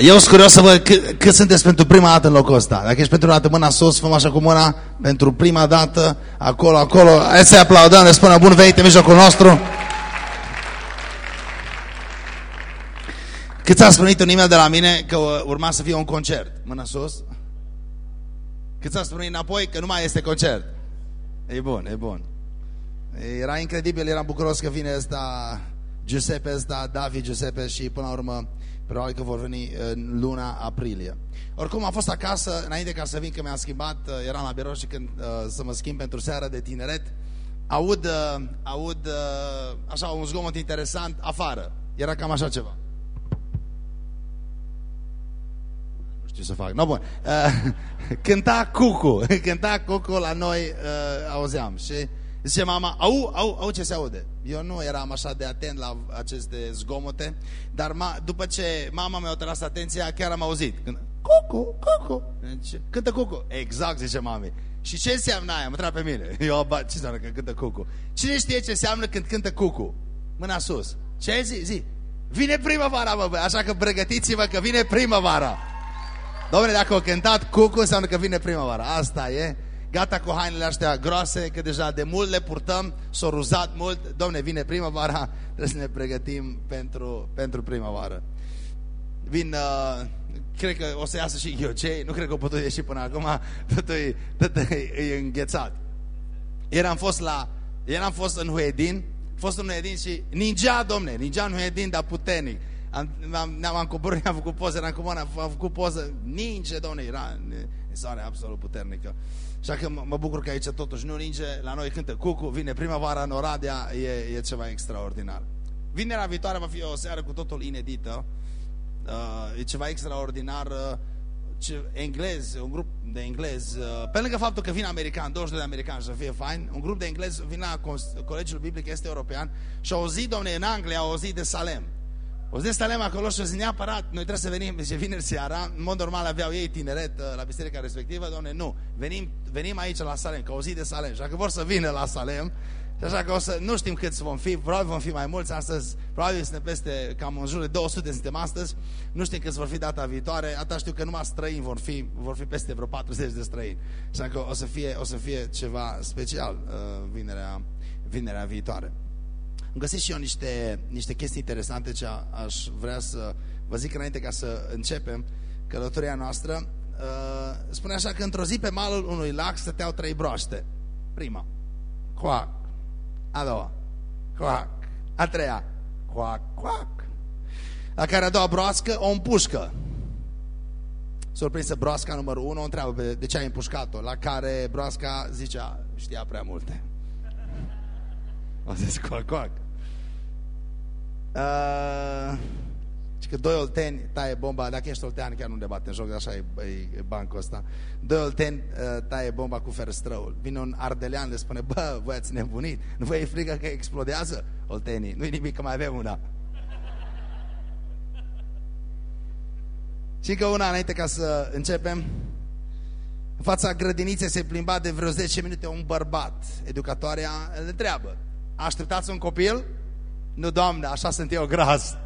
Eu sunt curios să văd cât, cât sunteți pentru prima dată în locul ăsta. Dacă ești pentru o dată mâna sus, făm așa cu mâna, pentru prima dată, acolo, acolo. Hai să aplaudăm, ne spunem bun venit în mijlocul nostru. Cât ți-a spunit un e-mail de la mine că urma să fie un concert? Mâna sus. Cât ți-a spunit înapoi că nu mai este concert? E bun, e bun. Era incredibil, eram bucuros că vine ăsta Giuseppe ăsta, David Giuseppe și până la urmă probabil că vor veni în luna aprilie. Oricum am fost acasă, înainte ca să vin că mi-am schimbat, uh, eram la birou și când uh, să mă schimb pentru seara de tineret, aud, uh, aud uh, așa un zgomot interesant afară. Era cam așa ceva. Nu știu ce să fac. No, bun. Uh, cânta Cucu, cânta Cucu la noi, uh, auzeam și Zice mama, au, au, au ce se aude. Eu nu eram așa de atent la aceste zgomote, dar ma, după ce mama mi-a tras atenția, chiar am auzit. Când, cucu, cucu. Deci, cântă cucu. Exact, zice mami. Și ce înseamnă aia? Mă trag pe mine. Eu, ba, ce înseamnă că cântă cucu? Cine știe ce înseamnă când cântă cucu? Mâna sus. Ce zi? Zi. Vine primăvara, mă, bă. Așa că pregătiți-vă că vine primăvara. Domnule, dacă o cântat cucu, înseamnă că vine primăvara. Asta e gata cu hainele astea groase, că deja de mult le purtăm, s-au ruzat mult, domne, vine primăvara, trebuie să ne pregătim pentru, pentru primăvară. Vin, uh, cred că o să iasă și ghiocei, nu cred că o putut ieși până acum, totul e, totul e, e înghețat. Ieri am fost la, ieri am fost în Huedin, fost în Huedin și ninja, domne, ninja în Huedin, dar puternic. Am, am, am coborât, am făcut poze, eram cu am făcut poză, ninge, domne, era soare absolut puternică. Așa că mă, mă bucur că aici totuși nu ninge, la noi cântă cucu, vine primăvara în Oradea, e, e ceva extraordinar. Vinerea viitoare va fi o seară cu totul inedită, uh, e ceva extraordinar, uh, ce, englez, un grup de englez, uh, pe lângă faptul că vin american, 22 de americani să fie fain, un grup de englez vine la Colegiul Biblic Este European și au zi, domne, în Anglia, au zi de Salem. O zi stalem acolo și o zi neapărat, noi trebuie să venim, zice, vineri seara, în mod normal aveau ei tineret uh, la biserica respectivă, doamne, nu, venim, venim aici la Salem, ca o zi de Salem, și dacă vor să vină la Salem, și așa că o să, nu știm câți vom fi, probabil vom fi mai mulți astăzi, probabil suntem peste, cam în jur de 200 suntem astăzi, nu știm câți vor fi data viitoare, atâta știu că numai străini vor fi, vor fi peste vreo 40 de străini, așa că o să fie, o să fie ceva special uh, vinerea, vinerea viitoare. Am găsit și eu niște, niște chestii interesante ce aș vrea să vă zic înainte ca să începem călătoria noastră. Uh, spune așa că într-o zi pe malul unui lac stăteau trei broaște. Prima, coac. A doua, coac. A treia, coac, coac. La care a doua broască o împușcă. Surprinsă broasca numărul 1 o întreabă de ce ai împușcat-o. La care broasca zicea, știa prea multe. O zis, coac, coac. Uh, și că doi olteni taie bomba, dacă ești oltean chiar nu ne bate în joc, așa e, e bancul ăsta. Doi olteni uh, taie bomba cu ferstrăul. Vine un ardelean, le spune, bă, voi ați nebunit? Nu vă e frică că explodează oltenii? Nu-i nimic că mai avem una. Și că una înainte ca să începem, în fața grădiniței se plimba de vreo 10 minute un bărbat. Educatoarea îl întreabă, așteptați un copil? Nu, Doamne, așa sunt eu gras.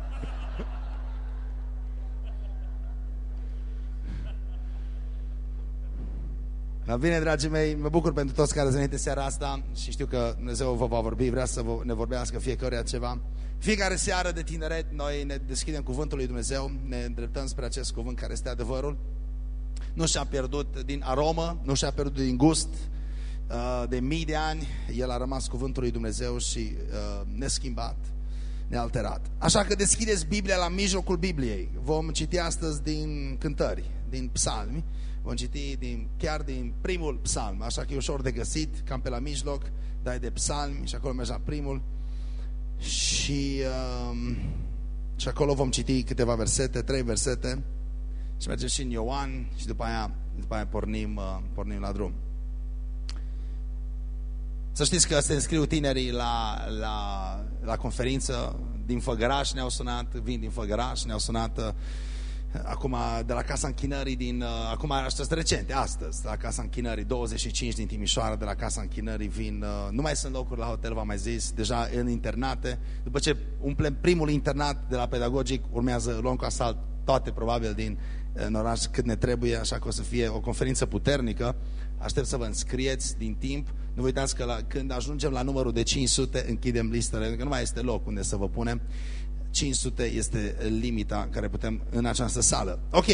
Dar bine, dragii mei, mă bucur pentru toți care venit seara asta și știu că Dumnezeu vă va vorbi, vrea să vă, ne vorbească fiecare ceva. Fiecare seară de tineret noi ne deschidem cuvântul lui Dumnezeu, ne îndreptăm spre acest cuvânt care este adevărul. Nu și-a pierdut din aromă, nu și-a pierdut din gust, uh, de mii de ani, el a rămas cuvântul lui Dumnezeu și uh, neschimbat nealterat. Așa că deschideți Biblia la mijlocul Bibliei. Vom citi astăzi din cântări, din psalmi. Vom citi din, chiar din primul psalm. Așa că e ușor de găsit, cam pe la mijloc, dai de psalmi și acolo mergi la primul. Și, um, și acolo vom citi câteva versete, trei versete. Și mergem și în Ioan și după aia, după aia pornim, uh, pornim la drum. Să știți că se înscriu tinerii la, la, la conferință din Făgăraș, ne-au sunat, vin din Făgăraș, ne-au sunat uh, acum de la Casa Închinării din, uh, acum astăzi recente, astăzi, la Casa Închinării, 25 din Timișoara de la Casa Închinării vin, uh, nu mai sunt locuri la hotel, v-am mai zis, deja în internate, după ce umplem primul internat de la pedagogic, urmează luăm cu asalt toate probabil din în oraș cât ne trebuie, așa că o să fie o conferință puternică. Aștept să vă înscrieți din timp. Nu vă uitați că la, când ajungem la numărul de 500, închidem listele, pentru că nu mai este loc unde să vă punem. 500 este limita care putem în această sală. Ok,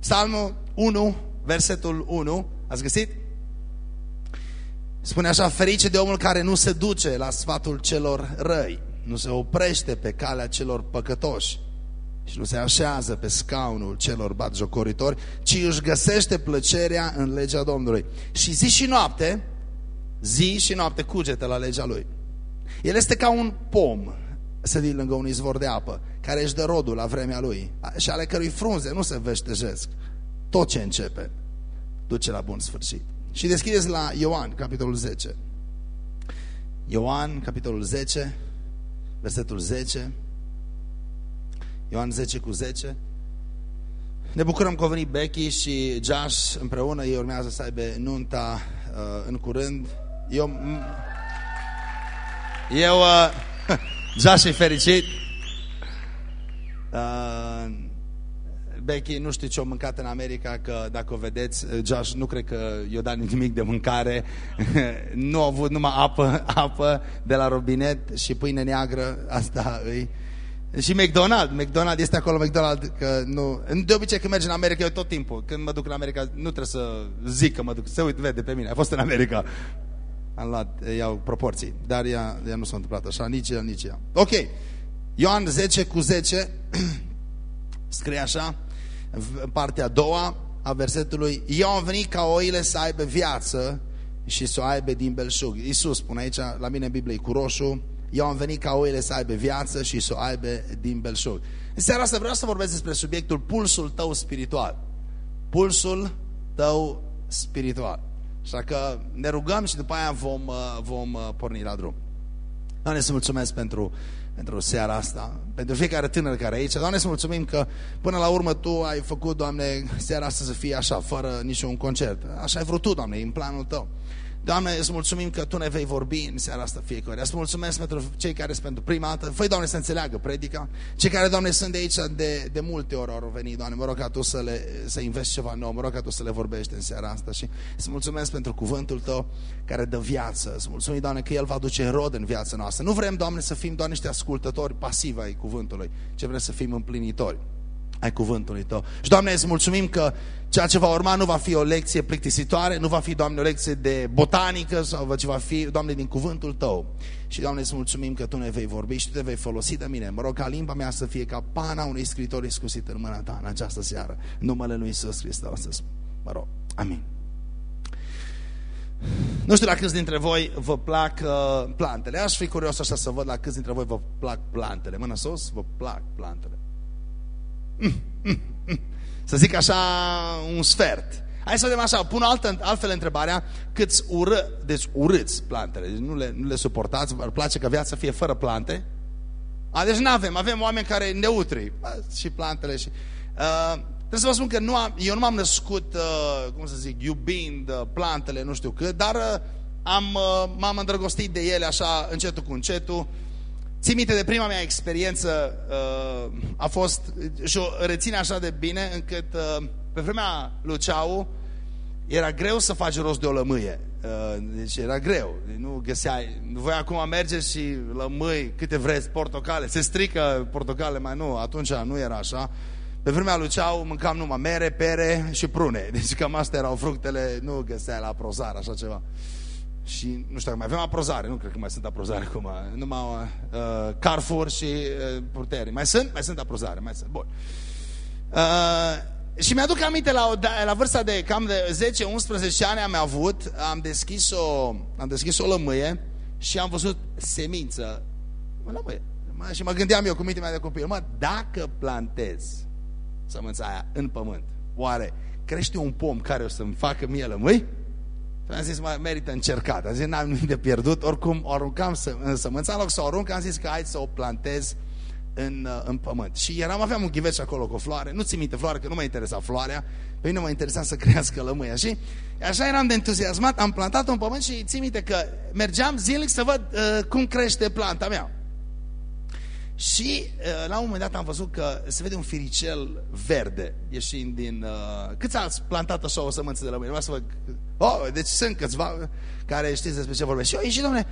Psalmul 1, versetul 1, ați găsit? Spune așa, ferice de omul care nu se duce la sfatul celor răi, nu se oprește pe calea celor păcătoși și nu se așează pe scaunul celor batjocoritori, ci își găsește plăcerea în legea Domnului. Și zi și noapte, zi și noapte cugete la legea Lui. El este ca un pom sădit lângă un izvor de apă, care își dă rodul la vremea lui și ale cărui frunze nu se veștejesc. Tot ce începe duce la bun sfârșit. Și deschideți la Ioan, capitolul 10. Ioan, capitolul 10, versetul 10. Ioan 10 cu 10. Ne bucurăm că au venit Becky și Josh împreună. Ei urmează să aibă nunta uh, în curând. Eu... Eu... Uh, Josh e fericit. Uh, Becky nu știu ce-o mâncat în America, că dacă o vedeți, Josh nu cred că i-o dat nimic de mâncare. nu a avut numai apă, apă de la robinet și pâine neagră, asta îi... Și McDonald, McDonald este acolo McDonald că nu, de obicei când mergi în America eu tot timpul, când mă duc în America nu trebuie să zic că mă duc, se uit, vede pe mine, a fost în America. Am luat, iau proporții, dar ea, ea nu s-a întâmplat așa, nici el, nici ea. Ok, Ioan 10 cu 10 scrie așa, în partea a doua a versetului, eu am venit ca oile să aibă viață și să o aibă din belșug. Iisus spune aici, la mine în Biblie cu roșu, eu am venit ca oile să aibă viață și să o aibă din belșug. În seara asta vreau să vorbesc despre subiectul pulsul tău spiritual. Pulsul tău spiritual. Așa că ne rugăm și după aia vom, uh, vom uh, porni la drum. Doamne, să mulțumesc pentru, pentru seara asta, pentru fiecare tânăr care e aici. Doamne, să mulțumim că până la urmă Tu ai făcut, Doamne, seara asta să fie așa, fără niciun concert. Așa ai vrut Tu, Doamne, în planul Tău. Doamne, îți mulțumim că Tu ne vei vorbi în seara asta fiecare. Îți mulțumesc pentru cei care sunt pentru prima dată. Făi, Doamne, să înțeleagă predica. Cei care, Doamne, sunt de aici de, de multe ori au venit, Doamne, mă rog ca Tu să, le, să investi ceva nou, mă rog ca Tu să le vorbești în seara asta și îți mulțumesc pentru cuvântul Tău care dă viață. Îți mulțumim, Doamne, că El va duce rod în viața noastră. Nu vrem, Doamne, să fim doar niște ascultători pasivi ai cuvântului, ce vrem să fim împlinitori ai cuvântului Tău. Și, Doamne, îți mulțumim că ceea ce va urma nu va fi o lecție plictisitoare, nu va fi, Doamne, o lecție de botanică sau ce va fi, Doamne, din cuvântul Tău. Și, Doamne, îți mulțumim că Tu ne vei vorbi și Tu te vei folosi de mine. Mă rog ca limba mea să fie ca pana unui scritor iscusit în mâna Ta în această seară. În numele Lui Iisus Hristos. Mă rog. Amin. Nu știu la câți dintre voi vă plac uh, plantele. Aș fi curios așa să văd la câți dintre voi vă plac plantele. Mână sus, vă plac plantele. Să zic așa, un sfert. Hai să vedem așa, pun altă, altfel întrebarea, câți ură, deci urâți plantele, deci nu le, nu le suportați, vă place ca viața să fie fără plante? A, deci nu avem, avem oameni care neutri, și plantele și... Uh, trebuie să vă spun că nu am, eu nu m-am născut, uh, cum să zic, iubind uh, plantele, nu știu cât, dar uh, am, uh, m-am îndrăgostit de ele așa încetul cu încetul, Țin minte de prima mea experiență uh, a fost, și o rețin așa de bine, încât uh, pe vremea Luceau era greu să faci rost de o lămâie. Uh, deci era greu. Nu găseai, voi acum merge și lămâi câte vreți, portocale. Se strică portocale, mai nu, atunci nu era așa. Pe vremea Luceau mâncam numai mere, pere și prune. Deci cam astea erau fructele, nu găseai la prozar, așa ceva. Și nu știu dacă mai avem aprozare, nu cred că mai sunt aprozare acum, numai uh, Carrefour și uh, purteri. Mai sunt? Mai sunt aprozare, mai sunt. Bun. Uh, și mi-aduc aminte la, o, da, la vârsta de cam de 10-11 ani am avut, am deschis o, am deschis o lămâie și am văzut semință. O lămâie. Și mă gândeam eu cu mintea mea de copil, mă, dacă plantez sămânța aia în pământ, oare crește un pom care o să-mi facă mie lămâi? Am zis, mă, merită încercat. Am zis, n-am nimic de pierdut. Oricum, o aruncam să, în sămânța, în loc să o arunc, am zis că hai să o plantez în, uh, în pământ. Și eram, aveam un ghiveț acolo cu floare. Nu ți minte floare, că nu mă interesa floarea. Pe mine mă interesa să crească lămâia. Și așa eram de entuziasmat. Am plantat un pământ și ți minte că mergeam zilnic să văd uh, cum crește planta mea. Și uh, la un moment dat am văzut că se vede un firicel verde ieșind din... Uh, câți ați plantat așa o sămânță de lămâie? Să vă... Oh, deci sunt câțiva care știți despre ce vorbesc. Și eu ieșit, domnule,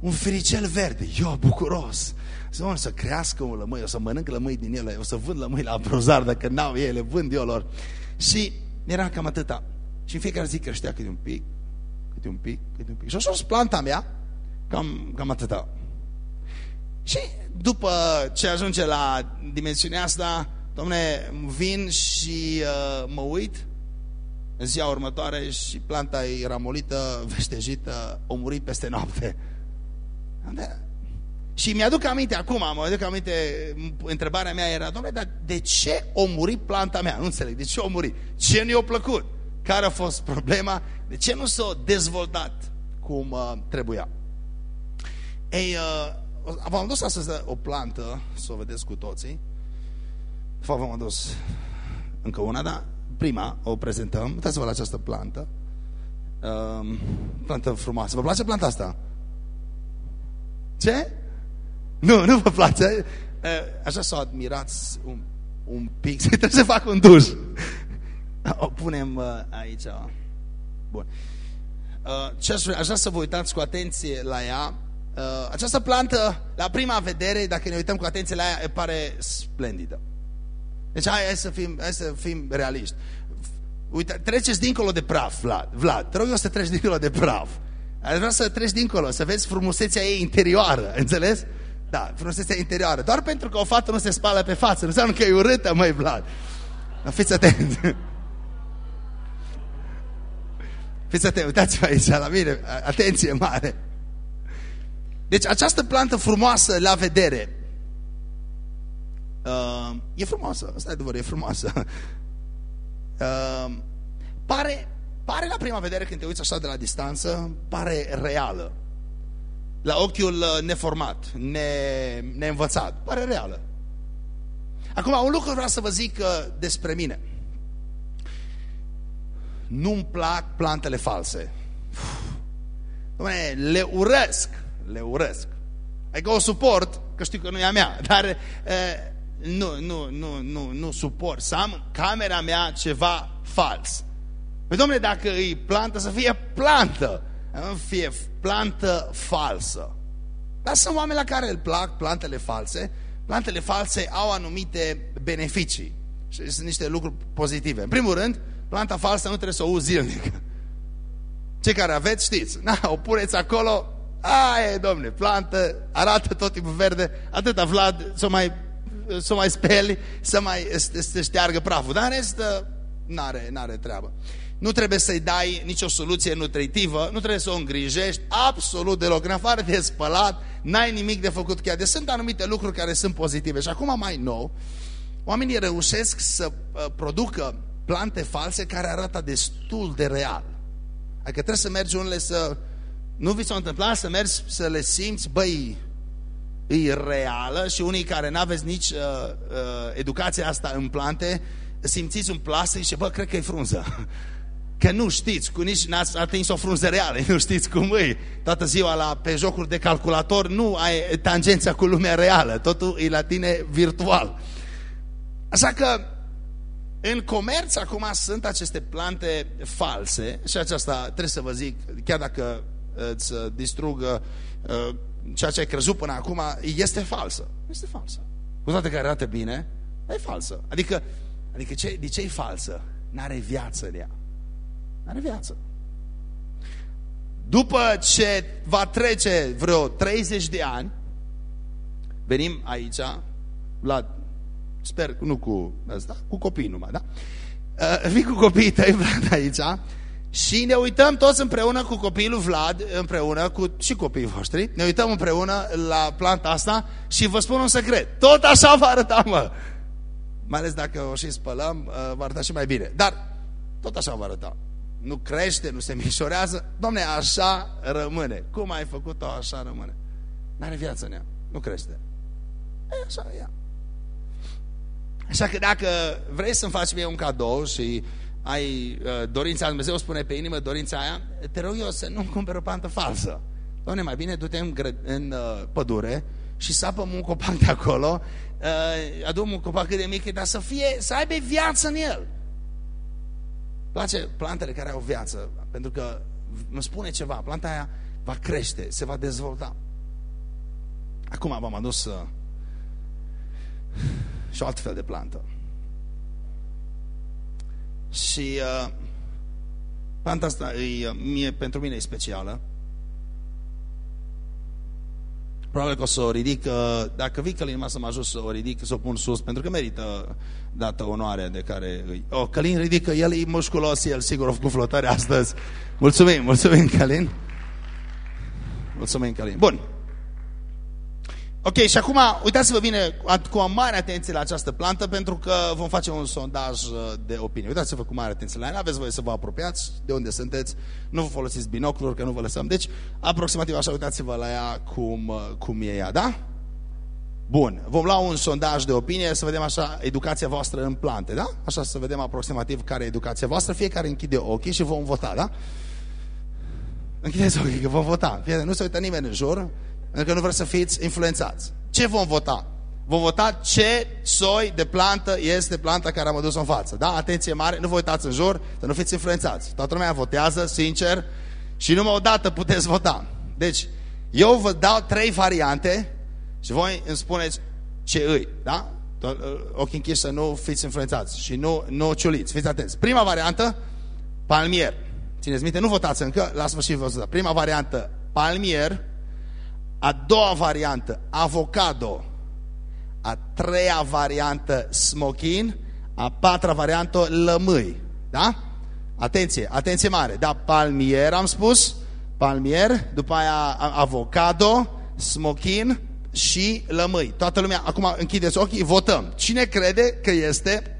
un firicel verde. Eu, bucuros. Să, să crească un lămâi, o să mănânc lămâi din ele, o să vând lămâi la brozar, dacă n-au ele, vând eu lor. Și era cam atâta. Și în fiecare zi creștea câte un pic, câte un pic, câte un pic. Și așa planta mea, cam, cam atâta. Și după ce ajunge la dimensiunea asta, domne, vin și uh, mă uit în ziua următoare și planta e ramolită, veștejită, o murit peste noapte. Și mi-aduc aminte acum, mă aduc aminte, întrebarea mea era, domnule, dar de ce o murit planta mea? Nu înțeleg, de ce o murit? Ce nu i-a plăcut? Care a fost problema? De ce nu s-a dezvoltat cum uh, trebuia? Ei, uh, v-am dus astăzi o plantă, să o vedeți cu toții. De fapt, v-am adus încă una, dar prima o prezentăm. Uitați-vă la această plantă. Uh, plantă frumoasă. Vă place planta asta? Ce? Nu, nu vă place? Uh, așa să o admirați un, un pic. Trebuie să fac un duș. O punem uh, aici. Bun. Uh, ce aș vrea? Aș vrea să vă uitați cu atenție la ea. Uh, această plantă, la prima vedere, dacă ne uităm cu atenție la ea, pare splendidă. Deci hai, hai, să, fim, hai să fim realiști. Uite, treceți dincolo de praf, Vlad. Vlad, te rog eu să treci dincolo de praf. Aș vrea să treci dincolo, să vezi frumusețea ei interioară, înțeles? Da, frumusețea interioară. Doar pentru că o fată nu se spală pe față, nu înseamnă că e urâtă, măi, Vlad. Dar fiți atenți. Fiți atenți, uitați-vă aici la mine, atenție mare. Deci această plantă frumoasă la vedere, uh, e frumoasă, asta e adevăr, e frumoasă. Uh, pare, pare la prima vedere când te uiți așa de la distanță, pare reală. La ochiul uh, neformat, ne, neînvățat, pare reală. Acum, un lucru vreau să vă zic uh, despre mine. Nu-mi plac plantele false. Doamne, le urăsc le urăsc. Adică o suport, că știu că nu e a mea, dar e, nu, nu, nu, nu, nu suport să am camera mea ceva fals. Păi domnule, dacă îi plantă, să fie plantă, nu fie plantă falsă. Dar sunt oameni la care îl plac plantele false. Plantele false au anumite beneficii și sunt niște lucruri pozitive. În primul rând, planta falsă nu trebuie să o uzi zilnic. Cei care aveți, știți, na, o puneți acolo, Aia domne, plantă, arată tot timpul verde, atâta Vlad să mai, să mai speli, să mai să șteargă praful. Dar în rest, n-are, n-are treabă. Nu trebuie să-i dai nicio soluție nutritivă, nu trebuie să o îngrijești absolut deloc. În afară de spălat, n-ai nimic de făcut chiar. Deci sunt anumite lucruri care sunt pozitive. Și acum mai nou, oamenii reușesc să uh, producă plante false care arată destul de real. Adică trebuie să mergi unele să nu vi s-a întâmplat să mergi să le simți, băi, e reală și unii care n-aveți nici uh, uh, educația asta în plante, simțiți un plastic și bă, cred că e frunză. Că nu știți, cu nici n-ați atins o frunză reală, nu știți cum e. Toată ziua la, pe jocuri de calculator nu ai tangența cu lumea reală, totul e la tine virtual. Așa că în comerț acum sunt aceste plante false și aceasta trebuie să vă zic, chiar dacă îți uh, distrugă uh, ceea ce ai crezut până acum, este falsă. Este falsă. Cu toate că arată bine, e falsă. Adică, adică ce, de ce e falsă? N-are viață în ea. N-are viață. După ce va trece vreo 30 de ani, venim aici, la, sper, nu cu asta, cu copii numai, da? Uh, vii cu copiii tăi, Vlad, aici, și ne uităm toți împreună cu copilul Vlad, împreună cu și copiii voștri, ne uităm împreună la planta asta și vă spun un secret. Tot așa va arăta, mă. Mai ales dacă o și spălăm, uh, va arăta și mai bine. Dar tot așa va arăta. Nu crește, nu se mișorează. Domne, așa rămâne. Cum ai făcut-o, așa rămâne. N-are viață în ea. Nu crește. E, așa e ea. Așa că dacă vrei să-mi faci mie un cadou și ai uh, dorința, Dumnezeu spune pe inimă dorința aia, te rog eu să nu cumperi o plantă falsă. Doamne, mai bine du-te în, în uh, pădure și sapăm un copac de acolo, uh, adum un copac cât de mic, dar să, fie, să aibă viață în el. Place plantele care au viață, pentru că mă spune ceva, planta aia va crește, se va dezvolta. Acum v-am adus uh, și o alt fel de plantă. Și uh, planta asta e, mie, pentru mine e specială. Probabil că o să o ridic, uh, dacă vii Călin să mă ajut să o ridic, să o pun sus, pentru că merită dată onoarea de care îi... Oh, Călin ridică, el e musculos, el sigur a făcut flotare astăzi. Mulțumim, mulțumim Călin. Mulțumim Călin. Bun. Ok, și acum uitați-vă bine cu o mare atenție la această plantă pentru că vom face un sondaj uh, de opinie. Uitați-vă cu mare atenție la ea, aveți voie să vă apropiați de unde sunteți, nu vă folosiți binocluri, că nu vă lăsăm. Deci, aproximativ așa, uitați-vă la ea cum, uh, cum e ea, da? Bun, vom lua un sondaj de opinie să vedem așa educația voastră în plante, da? Așa să vedem aproximativ care e educația voastră, fiecare închide ochii și vom vota, da? Închideți ochii că vom vota. Nu se uită nimeni în jur, pentru că nu vreți să fiți influențați. Ce vom vota? Vom vota ce soi de plantă este planta care am adus în față. Da? Atenție mare, nu vă uitați în jur, să nu fiți influențați. Toată lumea votează, sincer, și numai o dată puteți vota. Deci, eu vă dau trei variante și voi îmi spuneți ce îi. Da? Ochii închiși să nu fiți influențați și nu, nu ciuliți. Fiți atenți. Prima variantă, palmier. Țineți minte, nu votați încă, la sfârșit vă da. Prima variantă, palmier. A doua variantă, avocado. A treia variantă, smokin. A patra variantă, lămâi. Da? Atenție, atenție mare. Da, palmier am spus, palmier, după aia avocado, smokin și lămâi. Toată lumea, acum închideți ochii, votăm. Cine crede că este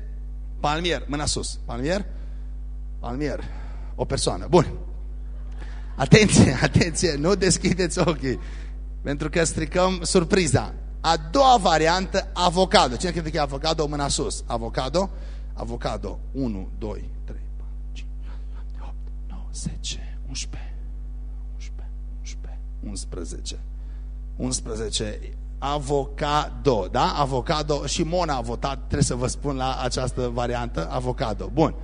palmier? Mâna sus. Palmier? Palmier. O persoană. Bun. Atenție, atenție, nu deschideți ochii. Pentru că stricăm surpriza. A doua variantă, avocado. Cine crede că e avocado? Mâna sus. Avocado. Avocado. 1, 2, 3, 4, 5, 7, 8, 9, 10, 11, 11, 11, 11. 11. Avocado, da? Avocado. Și Mona a votat, trebuie să vă spun la această variantă. Avocado. Bun.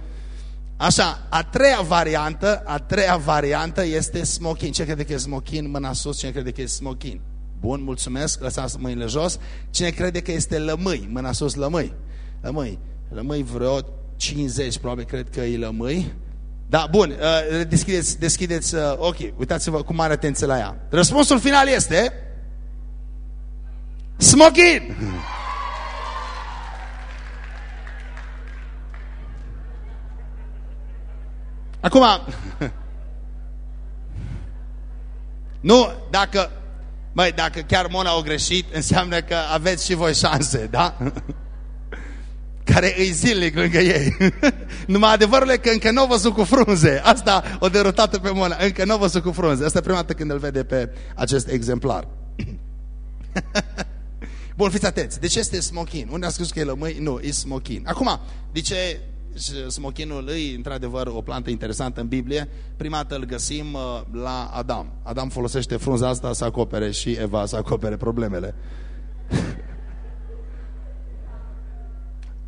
Așa, a treia variantă, a treia variantă este smokin. Ce crede că e smokin? Mâna sus, cine crede că e smokin? Bun, mulțumesc, lăsați mâinile jos. Cine crede că este lămâi? Mâna sus, lămâi. Lămâi. Lămâi vreo 50, probabil cred că e lămâi. Da, bun, uh, deschideți, deschideți uh, ochii, uitați-vă cu mare atenție la ea. Răspunsul final este... Smokin! Acum, nu, dacă, măi, dacă chiar Mona au greșit, înseamnă că aveți și voi șanse, da? Care îi zilnic lângă ei. Numai adevărul e că încă nu au văzut cu frunze. Asta o derutată pe Mona. Încă nu au văzut cu frunze. Asta e prima dată când îl vede pe acest exemplar. Bun, fiți atenți. De ce este smokin? Unde a scris că e lămâi? Nu, e smokin. Acum, de ce smochinul e într-adevăr o plantă interesantă în Biblie. Prima dată îl găsim uh, la Adam. Adam folosește frunza asta să acopere și Eva să acopere problemele.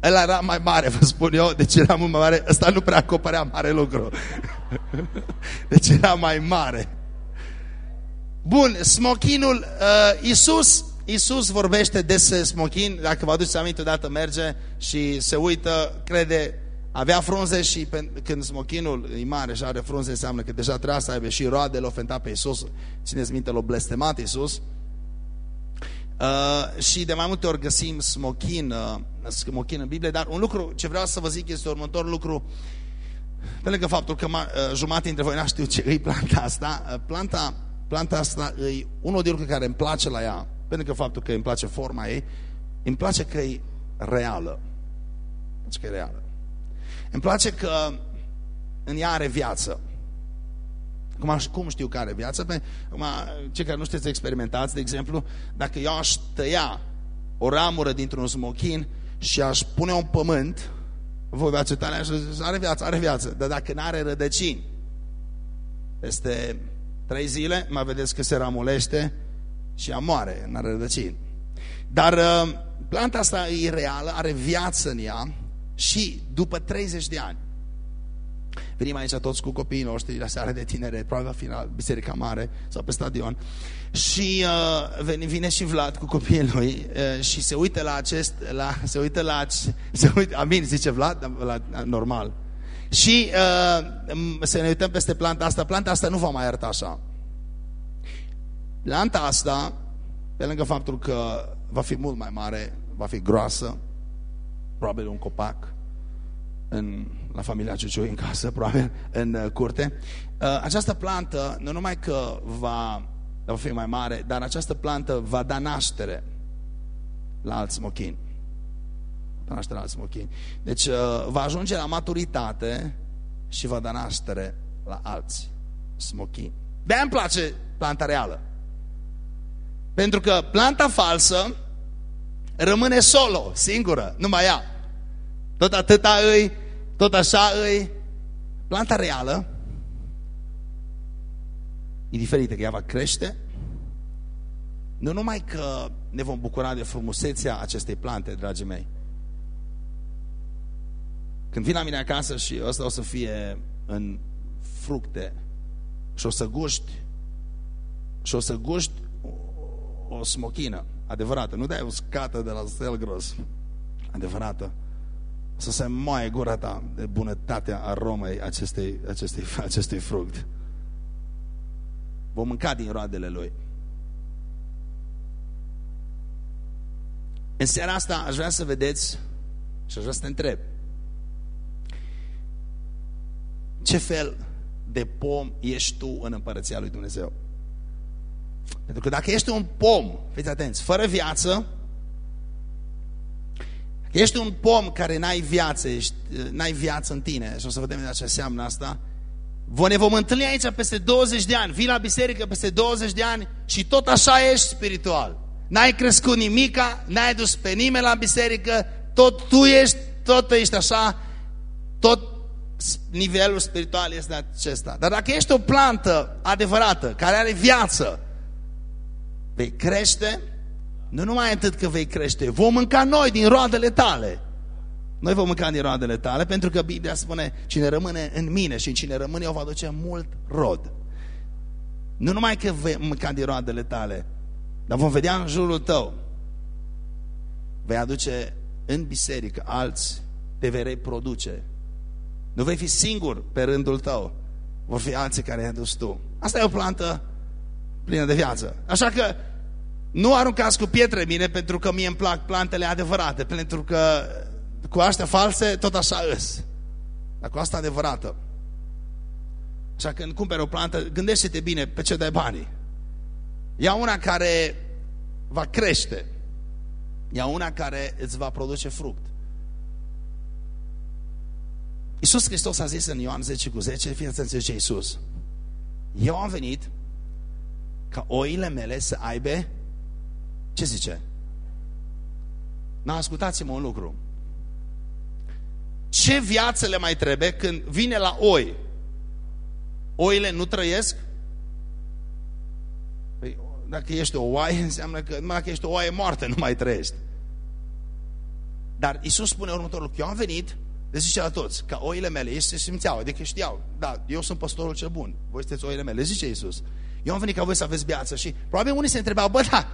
Ăla era mai mare, vă spun eu, deci era mult mai mare. Ăsta nu prea acoperea mare lucru. Deci era mai mare. Bun, smochinul, uh, Isus, Isus vorbește despre smochin, dacă vă aduceți aminte, odată merge și se uită, crede avea frunze și când smochinul e mare și are frunze, înseamnă că deja trebuia să aibă și roade, l-a ofentat pe Iisus. Țineți minte, l-a blestemat Iisus. Uh, și de mai multe ori găsim smochin, uh, smochin în Biblie, dar un lucru ce vreau să vă zic este următorul lucru. Pe lângă faptul că uh, jumătate dintre voi n știu ce e planta asta, uh, planta, planta asta e unul din lucruri care îmi place la ea, pe lângă faptul că îmi place forma ei, îmi place că e reală. Deci că e reală. Îmi place că în ea are viață. Cum, cum știu că are viață? Pe, acum, cei care nu știți experimentați, de exemplu, dacă eu aș tăia o ramură dintr-un smochin și aș pune un pământ, voi v-ați uitat și are viață, are viață. Dar dacă nu are rădăcini, peste trei zile, mai vedeți că se ramulește și ea moare, în are rădăcini. Dar uh, planta asta e reală, are viață în ea și după 30 de ani Venim aici toți cu copiii noștri la seara de tinere, probabil va fi la Biserica Mare sau pe stadion. Și uh, vine, vine și Vlad cu copiii lui uh, și se uită la acest, la, se uită la, se uită, amin, zice Vlad, la, la, normal. Și uh, să ne uităm peste planta asta, planta asta nu va mai arăta așa. Planta asta, pe lângă faptul că va fi mult mai mare, va fi groasă, probabil un copac, în, la familia Ciuciui în casă, probabil, în uh, curte. Uh, această plantă, nu numai că va, va fi mai mare, dar această plantă va da naștere la alți mochini. Va naștere la alți mochini. Deci uh, va ajunge la maturitate și va da naștere la alți smochini. de îmi place planta reală. Pentru că planta falsă rămâne solo, singură, numai ea. Tot atâta îi tot așa îi planta reală e diferită, că ea va crește. Nu numai că ne vom bucura de frumusețea acestei plante, dragii mei. Când vin la mine acasă și ăsta o să fie în fructe și o să guști și o să guști o, o smochină adevărată, nu dai o scată de la Selgros adevărată să se moaie gura ta de bunătatea aromei acestei, acestei, acestui fruct. Vom mânca din roadele lui. În seara asta aș vrea să vedeți și aș vrea să te întreb ce fel de pom ești tu în împărăția lui Dumnezeu? Pentru că dacă ești un pom, fiți atenți, fără viață, Ești un pom care n-ai viață, n-ai viață în tine și o să vedem ce înseamnă asta. Ne vom întâlni aici peste 20 de ani, vii la biserică peste 20 de ani și tot așa ești spiritual. N-ai crescut nimica, n-ai dus pe nimeni la biserică, tot tu ești, tot ești așa, tot nivelul spiritual este acesta. Dar dacă ești o plantă adevărată, care are viață, vei crește nu numai atât că vei crește, vom mânca noi din roadele tale. Noi vom mânca din roadele tale pentru că Biblia spune cine rămâne în mine și cine rămâne o va duce mult rod. Nu numai că vei mânca din roadele tale, dar vom vedea în jurul tău. Vei aduce în biserică alți, te vei reproduce. Nu vei fi singur pe rândul tău. Vor fi alții care ai adus tu. Asta e o plantă plină de viață. Așa că nu aruncați cu pietre mine pentru că mie îmi plac plantele adevărate, pentru că cu astea false tot așa îs. Dar cu asta adevărată. Așa când cumperi o plantă, gândește-te bine pe ce dai banii. Ia una care va crește. Ia una care îți va produce fruct. Iisus Hristos a zis în Ioan 10 cu 10, fie atenți ce Iisus. Eu am venit ca oile mele să aibă ce zice? Nu, ascultați-mă un lucru. Ce viață le mai trebuie când vine la oi? Oile nu trăiesc? Păi, dacă ești o oaie, înseamnă că numai dacă ești o oaie moartă, nu mai trăiești. Dar Isus spune următorul lucru. Eu am venit, le zice la toți, ca oile mele, ei se simțeau, adică știau, da, eu sunt păstorul cel bun, voi sunteți oile mele, le zice Isus. Eu am venit ca voi să aveți viață și probabil unii se întrebau, bă, da,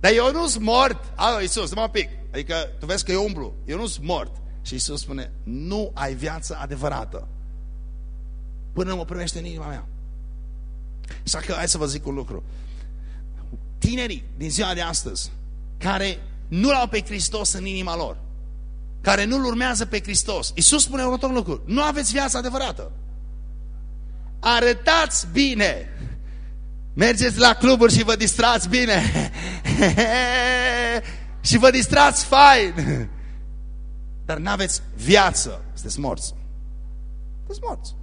dar eu nu sunt mort. Alo, Iisus, mă pic. Adică tu vezi că eu umblu. Eu nu sunt mort. Și Iisus spune, nu ai viață adevărată. Până mă primește în inima mea. Așa că hai să vă zic un lucru. Tinerii din ziua de astăzi, care nu l-au pe Hristos în inima lor, care nu-L urmează pe Hristos, Iisus spune următorul lucru, nu aveți viață adevărată. Arătați bine Mergeți la cluburi și vă distrați bine. și vă distrați fain. Dar n-aveți viață. Sunteți morți. Sunteți morți.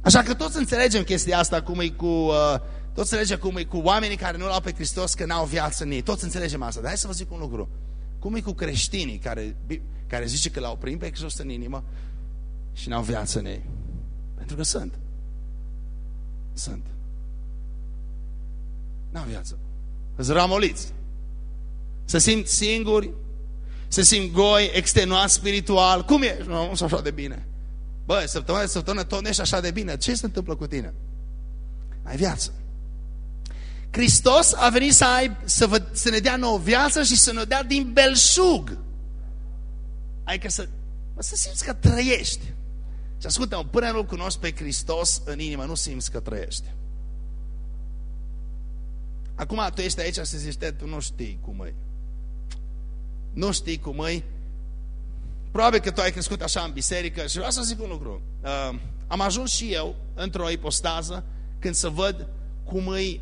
Așa că toți înțelegem chestia asta cum e cu... Uh, toți înțelegem cum e cu oamenii care nu l-au pe Hristos că n-au viață în ei. Toți înțelegem asta. Dar hai să vă zic un lucru. Cum e cu creștinii care, care zice că l-au primit pe Hristos în inimă și n-au viață în ei? Pentru că sunt sunt. N-au viață. Îți ramoliți. Să simți singuri, să simți goi, extenuat spiritual. Cum e? Nu, nu așa de bine. Băi, săptămâna de săptămână tot nu ești așa de bine. Ce se întâmplă cu tine? Ai viață. Hristos a venit să, ai, să, vă, să ne dea nouă viață și să ne dea din belșug. Adică să, să simți că trăiești. Și ascultă până nu cunoști pe Hristos în inimă, nu simți că trăiești. Acum tu ești aici și zici, tu nu știi cum e. Nu știi cum e. Probabil că tu ai crescut așa în biserică și vreau să zic un lucru. Uh, am ajuns și eu într-o ipostază când să văd cum e,